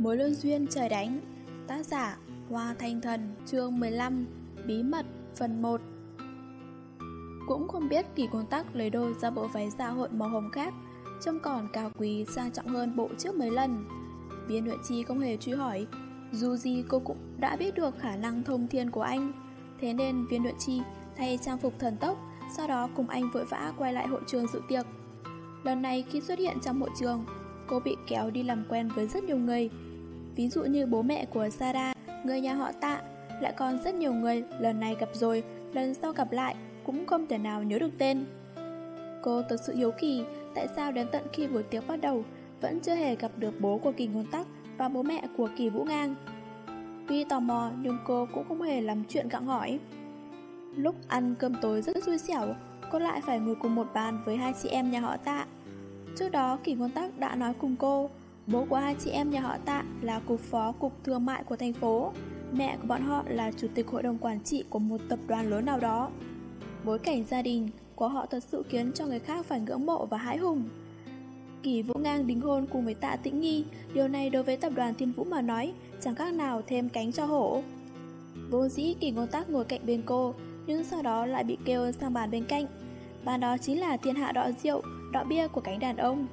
Mối lương duyên trời đánh. Tác giả, Hoa Thanh Thần, Chương 15 Bí mật, Phần 1 Cũng không biết kỳ công tắc lấy đôi ra bộ váy dạ hội màu hồng khác, Trông còn cao quý, sang trọng hơn bộ trước mấy lần. Viên huyện chi không hề truy hỏi. Dù gì cô cũng đã biết được khả năng thông thiên của anh. Thế nên viên huyện chi thay trang phục thần tốc, Sau đó cùng anh vội vã quay lại hội trường dự tiệc. Lần này khi xuất hiện trong hội trường, Cô bị kéo đi làm quen với rất nhiều người. Ví dụ như bố mẹ của Sarah, người nhà họ tạ, lại còn rất nhiều người lần này gặp rồi, lần sau gặp lại, cũng không thể nào nhớ được tên. Cô thực sự hiếu kỳ tại sao đến tận khi buổi tiệc bắt đầu vẫn chưa hề gặp được bố của Kỳ Ngôn Tắc và bố mẹ của Kỳ Vũ Ngang. Tuy tò mò nhưng cô cũng không hề làm chuyện gặng hỏi. Lúc ăn cơm tối rất xui xẻo, cô lại phải ngồi cùng một bàn với hai chị em nhà họ tạ. Trước đó Kỳ Ngôn Tắc đã nói cùng cô Bố của hai chị em nhà họ Tạ là cục phó cục thương mại của thành phố. Mẹ của bọn họ là chủ tịch hội đồng quản trị của một tập đoàn lớn nào đó. Bối cảnh gia đình của họ thật sự khiến cho người khác phải ngưỡng mộ và hãi hùng. Kỳ Vũ Ngang đính hôn cùng với Tạ Tĩnh Nghi, điều này đối với tập đoàn Thiên Vũ mà nói chẳng khác nào thêm cánh cho hổ. Vô dĩ Kỳ Ngôn Tắc ngồi cạnh bên cô, nhưng sau đó lại bị kêu sang bàn bên cạnh. Bàn đó chính là thiên hạ đọ rượu, đọ bia của cánh đàn ông.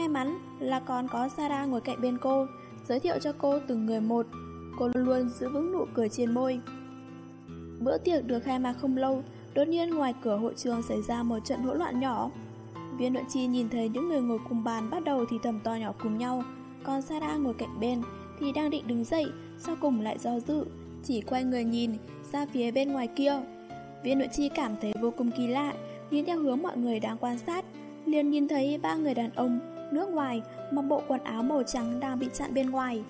May mắn là còn có Sarah ngồi cạnh bên cô, giới thiệu cho cô từng người một. Cô luôn luôn giữ vững nụ cười trên môi. Bữa tiệc được khai mạc không lâu, đột nhiên ngoài cửa hội trường xảy ra một trận hỗn loạn nhỏ. Viên nội chi nhìn thấy những người ngồi cùng bàn bắt đầu thì thầm to nhỏ cùng nhau, còn Sarah ngồi cạnh bên thì đang định đứng dậy, sau cùng lại do dự, chỉ quay người nhìn ra phía bên ngoài kia. Viên nội chi cảm thấy vô cùng kỳ lạ, nhìn theo hướng mọi người đang quan sát, liền nhìn thấy ba người đàn ông nước ngoài mặc bộ quần áo màu trắng đang bị chặn bên ngoài.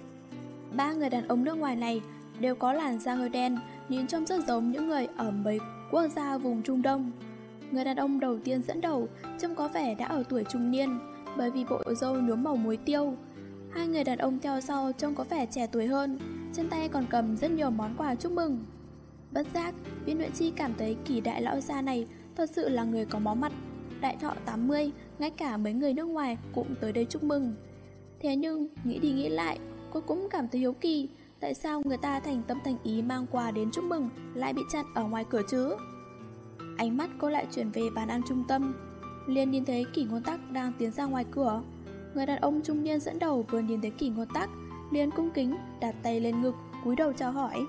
Ba người đàn ông nước ngoài này đều có làn da hơi đen, nhìn trông rất giống những người ở mấy quốc gia vùng Trung Đông. Người đàn ông đầu tiên dẫn đầu trông có vẻ đã ở tuổi trung niên bởi vì bộ râu nhuốm màu muối tiêu. Hai người đàn ông theo sau trông có vẻ trẻ tuổi hơn, trên tay còn cầm rất nhiều món quà chúc mừng. Bất giác, viên luyện chi cảm thấy kỳ đại lão gia này thật sự là người có máu mặt đại thọ 80, ngay cả mấy người nước ngoài cũng tới đây chúc mừng. Thế nhưng, nghĩ đi nghĩ lại, cô cũng cảm thấy hiếu kỳ, tại sao người ta thành tâm thành ý mang quà đến chúc mừng lại bị chặn ở ngoài cửa chứ? Ánh mắt cô lại chuyển về bàn ăn trung tâm, liền nhìn thấy kỷ ngôn tắc đang tiến ra ngoài cửa. Người đàn ông trung niên dẫn đầu vừa nhìn thấy kỷ ngôn tắc, liền cung kính đặt tay lên ngực, cúi đầu chào hỏi.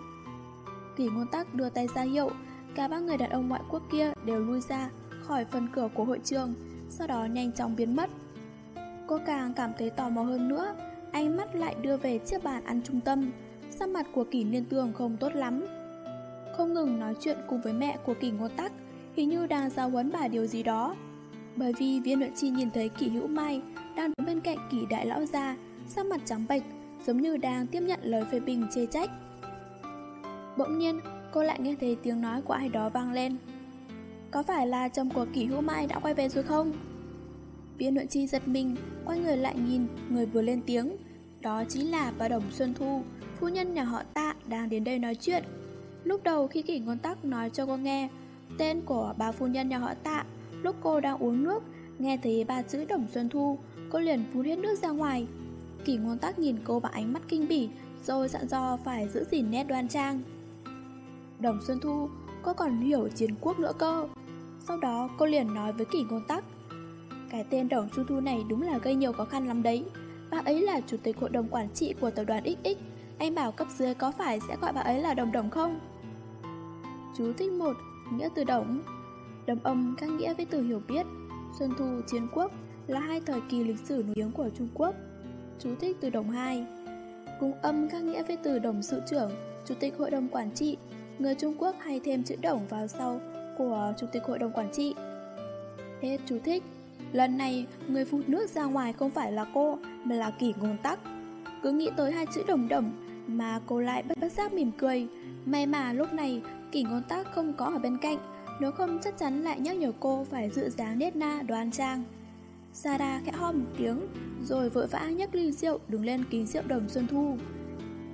Kỷ ngôn tắc đưa tay ra hiệu, cả ba người đàn ông ngoại quốc kia đều lui ra, khỏi phần cửa của hội trường, sau đó nhanh chóng biến mất. Cô càng cảm thấy tò mò hơn nữa, ánh mắt lại đưa về chiếc bàn ăn trung tâm, sắc mặt của kỷ liên tường không tốt lắm. Không ngừng nói chuyện cùng với mẹ của kỷ ngôn tắc, hình như đang giao huấn bà điều gì đó. Bởi vì viên luận chi nhìn thấy kỷ hữu mai đang đứng bên cạnh kỷ đại lão gia, sắc mặt trắng bệch, giống như đang tiếp nhận lời phê bình chê trách. Bỗng nhiên, cô lại nghe thấy tiếng nói của ai đó vang lên. Có phải là chồng của kỷ hữu mai đã quay về rồi không? viên nội chi giật mình, quay người lại nhìn người vừa lên tiếng. Đó chính là bà Đồng Xuân Thu, phu nhân nhà họ tạ đang đến đây nói chuyện. Lúc đầu khi kỷ ngôn tắc nói cho cô nghe tên của bà phu nhân nhà họ tạ, lúc cô đang uống nước, nghe thấy ba chữ Đồng Xuân Thu, cô liền phun hết nước ra ngoài. Kỷ ngôn tắc nhìn cô bằng ánh mắt kinh bỉ, rồi dặn dò phải giữ gìn nét đoan trang. Đồng Xuân Thu, cô còn hiểu chiến quốc nữa cơ. Sau đó cô liền nói với kỷ ngôn tắc. Cái tên Đồng Xuân Thu này đúng là gây nhiều khó khăn lắm đấy. Bà ấy là chủ tịch hội đồng quản trị của tập đoàn XX Anh bảo cấp dưới có phải sẽ gọi bà ấy là Đồng Đồng không? Chú thích một Nghĩa từ Đồng. Đồng âm các nghĩa với từ hiểu biết. Xuân Thu, Chiến Quốc là hai thời kỳ lịch sử nổi tiếng của Trung Quốc. Chú thích từ Đồng 2 Cùng âm các nghĩa với từ Đồng Sự trưởng Chủ tịch Hội đồng Quản trị. Người Trung Quốc hay thêm chữ Đồng vào sau của Chủ tịch Hội đồng Quản trị. Hết chú thích. Lần này, người phụt nước ra ngoài không phải là cô, mà là kỷ ngôn tắc. Cứ nghĩ tới hai chữ đồng đồng, mà cô lại bất bất giác mỉm cười. May mà lúc này, kỷ ngôn tắc không có ở bên cạnh, nếu không chắc chắn lại nhắc nhở cô phải dự dáng nét na đoan trang. Sarah khẽ ho một tiếng, rồi vội vã nhấc ly rượu đứng lên kính rượu đồng Xuân Thu.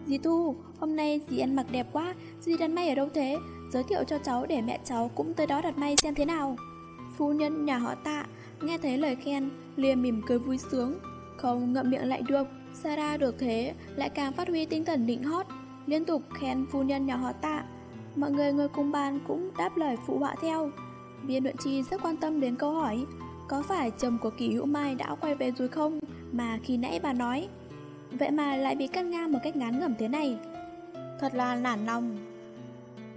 Dì Thu, hôm nay dì ăn mặc đẹp quá, dì đàn may ở đâu thế? Giới thiệu cho cháu để mẹ cháu cũng tới đó đặt may xem thế nào. Phu nhân nhà họ tạ, nghe thấy lời khen, liền mỉm cười vui sướng, không ngậm miệng lại được, Sarah được thế lại càng phát huy tinh thần định hót, liên tục khen phu nhân nhà họ tạ. Mọi người ngồi cùng bàn cũng đáp lời phụ họa theo. Viên luận chi rất quan tâm đến câu hỏi có phải chồng của kỳ hữu mai đã quay về rồi không mà khi nãy bà nói. Vậy mà lại bị cắt ngang một cách ngắn ngẩm thế này. Thật là nản lòng.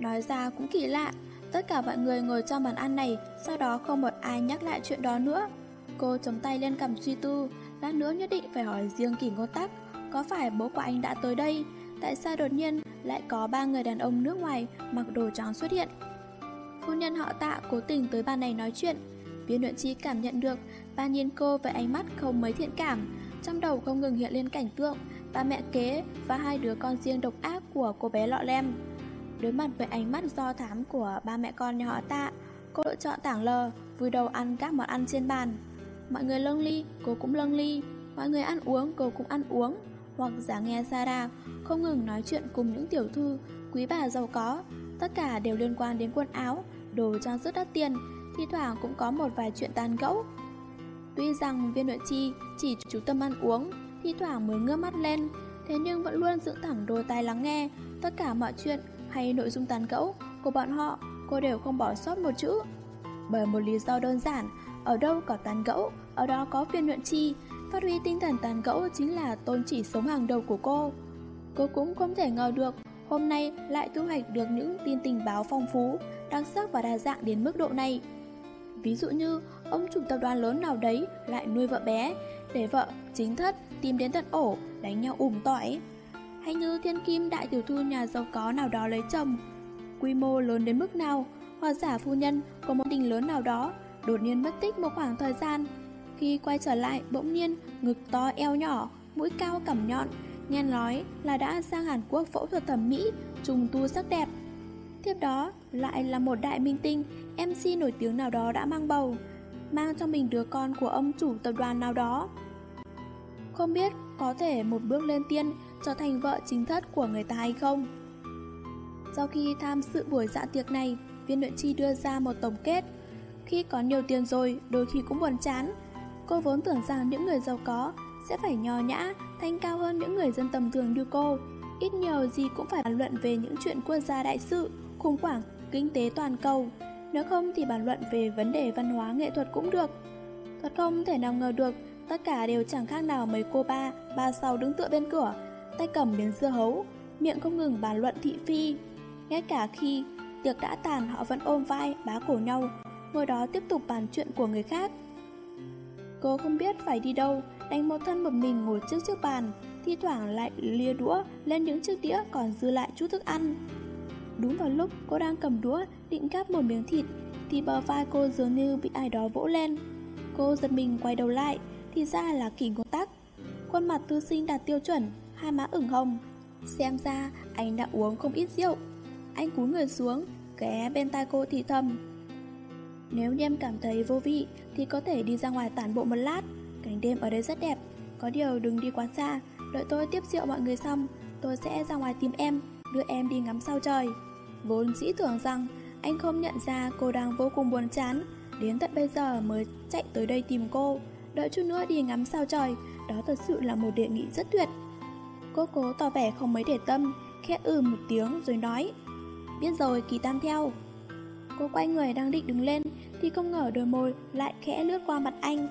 Nói ra cũng kỳ lạ, tất cả mọi người ngồi trong bàn ăn này, sau đó không một ai nhắc lại chuyện đó nữa. Cô chống tay lên cầm suy tư, lát nữa nhất định phải hỏi riêng kỳ ngôn tắc, có phải bố của anh đã tới đây? Tại sao đột nhiên lại có ba người đàn ông nước ngoài mặc đồ trắng xuất hiện? Phu nhân họ tạ cố tình tới bàn này nói chuyện. Viên luyện chi cảm nhận được, ba nhìn cô với ánh mắt không mấy thiện cảm, trong đầu không ngừng hiện lên cảnh tượng ba mẹ kế và hai đứa con riêng độc ác của cô bé lọ lem. Đối mặt với ánh mắt do thám của ba mẹ con nhà họ tạ, cô lựa chọn tảng lờ, vui đầu ăn các món ăn trên bàn. Mọi người lâng ly, cô cũng lâng ly, mọi người ăn uống, cô cũng ăn uống. Hoặc giả nghe Sarah không ngừng nói chuyện cùng những tiểu thư, quý bà giàu có, tất cả đều liên quan đến quần áo, đồ trang sức đắt tiền, thi thoảng cũng có một vài chuyện tàn gẫu. Tuy rằng viên nội chi chỉ chú tâm ăn uống, thi thoảng mới ngước mắt lên, thế nhưng vẫn luôn dựng thẳng đôi tai lắng nghe tất cả mọi chuyện hay nội dung tàn gẫu của bọn họ, cô đều không bỏ sót một chữ. Bởi một lý do đơn giản, ở đâu có tàn gẫu, ở đó có phiên luyện chi, phát huy tinh thần tàn gẫu chính là tôn chỉ sống hàng đầu của cô. Cô cũng không thể ngờ được, hôm nay lại thu hoạch được những tin tình báo phong phú, đặc sắc và đa dạng đến mức độ này. Ví dụ như, ông chủ tập đoàn lớn nào đấy lại nuôi vợ bé, để vợ chính thất tìm đến tận ổ, đánh nhau ủm tỏi. Hay như thiên kim đại tiểu thư nhà giàu có nào đó lấy chồng, quy mô lớn đến mức nào, hoặc giả phu nhân có một đình lớn nào đó, đột nhiên mất tích một khoảng thời gian. Khi quay trở lại, bỗng nhiên, ngực to eo nhỏ, mũi cao cẩm nhọn, nghe nói là đã sang Hàn Quốc phẫu thuật thẩm mỹ, trùng tu sắc đẹp. Tiếp đó, lại là một đại minh tinh, MC nổi tiếng nào đó đã mang bầu, mang cho mình đứa con của ông chủ tập đoàn nào đó. Không biết có thể một bước lên tiên trở thành vợ chính thất của người ta hay không? Sau khi tham dự buổi dạ tiệc này, viên luyện chi đưa ra một tổng kết. Khi có nhiều tiền rồi, đôi khi cũng buồn chán. Cô vốn tưởng rằng những người giàu có sẽ phải nhò nhã, thanh cao hơn những người dân tầm thường như cô. Ít nhiều gì cũng phải bàn luận về những chuyện quốc gia đại sự, khủng hoảng, kinh tế toàn cầu. Nếu không thì bàn luận về vấn đề văn hóa nghệ thuật cũng được. Thật không thể nào ngờ được, tất cả đều chẳng khác nào mấy cô ba, ba sau đứng tựa bên cửa, tay cầm miếng dưa hấu, miệng không ngừng bàn luận thị phi. Ngay cả khi tiệc đã tàn họ vẫn ôm vai, bá cổ nhau, ngồi đó tiếp tục bàn chuyện của người khác. Cô không biết phải đi đâu, đánh một thân một mình ngồi trước chiếc bàn, thi thoảng lại lia đũa lên những chiếc đĩa còn dư lại chút thức ăn. Đúng vào lúc cô đang cầm đũa định cắp một miếng thịt, thì bờ vai cô dường như bị ai đó vỗ lên. Cô giật mình quay đầu lại, thì ra là kỳ ngôn tắc. Khuôn mặt tư sinh đạt tiêu chuẩn, hai má ửng hồng. Xem ra anh đã uống không ít rượu. Anh cúi người xuống, ghé bên tai cô thì thầm. Nếu như em cảm thấy vô vị thì có thể đi ra ngoài tản bộ một lát. Cảnh đêm ở đây rất đẹp, có điều đừng đi quá xa. Đợi tôi tiếp rượu mọi người xong, tôi sẽ ra ngoài tìm em, đưa em đi ngắm sao trời. Vốn dĩ tưởng rằng anh không nhận ra cô đang vô cùng buồn chán, đến tận bây giờ mới chạy tới đây tìm cô. Đợi chút nữa đi ngắm sao trời, đó thật sự là một đề nghị rất tuyệt. Cô cố tỏ vẻ không mấy để tâm, khẽ ừ một tiếng rồi nói Biết rồi, kỳ tam theo. Cô quay người đang định đứng lên Thì không ngờ đôi môi lại khẽ lướt qua mặt anh.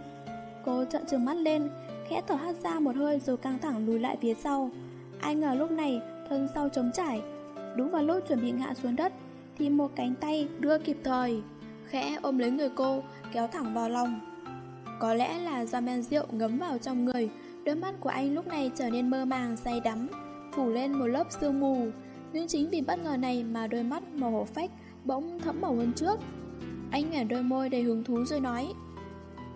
Cô trợn trừng mắt lên Khẽ thở hắt ra một hơi rồi căng thẳng lùi lại phía sau. Ai ngờ lúc này thân sau trống trải Đúng vào lúc chuẩn bị ngã xuống đất Thì một cánh tay đưa kịp thời Khẽ ôm lấy người cô Kéo thẳng vào lòng. Có lẽ là do men rượu ngấm vào trong người Đôi mắt của anh lúc này trở nên mơ màng, say đắm, Phủ lên một lớp sương mù. Nhưng chính vì bất ngờ này mà đôi mắt màu hổ phách Bỗng thẫm màu hơn trước. Anh ngả đôi môi đầy hứng thú rồi nói,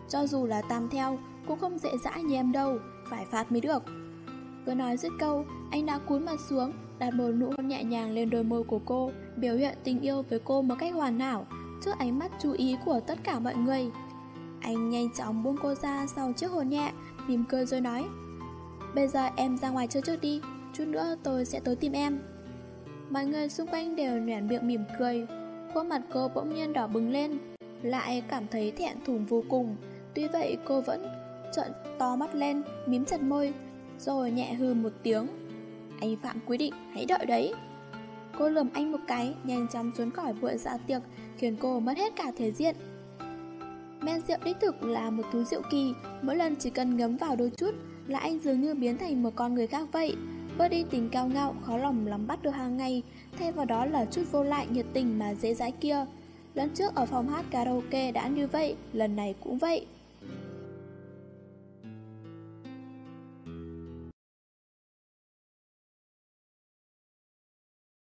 Cho dù là tam theo, Cũng không dễ dãi như em đâu, Phải phạt mới được. Vừa nói dứt câu, Anh đã cúi mặt xuống, Đặt một nụ hôn nhẹ nhàng lên đôi môi của cô, Biểu hiện tình yêu với cô một cách hoàn hảo, Trước ánh mắt chú ý của tất cả mọi người. Anh nhanh chóng buông cô ra sau chiếc hồn nhẹ mỉm cười rồi nói Bây giờ em ra ngoài chơi trước đi Chút nữa tôi sẽ tới tìm em. Mọi người xung quanh đều nhoẻn miệng mỉm cười Khuôn mặt cô bỗng nhiên đỏ bừng lên Lại cảm thấy thẹn thùng vô cùng. Tuy vậy cô vẫn trợn to mắt lên Mím chặt môi Rồi nhẹ hư một tiếng Anh phạm quy định, hãy đợi đấy. Cô lườm anh một cái, nhanh chóng trốn khỏi buổi dạ tiệc Khiến cô mất hết cả thể diện. Men rượu đích thực là một thứ rượu kỳ. Mỗi lần chỉ cần ngấm vào đôi chút Là anh dường như biến thành một con người khác vậy. Bớt đi tình cao ngạo, khó lòng lắm bắt được hàng ngày. Thay vào đó là chút vô lại nhiệt tình mà dễ dãi kia. Lần trước ở phòng hát karaoke đã như vậy Lần này cũng vậy.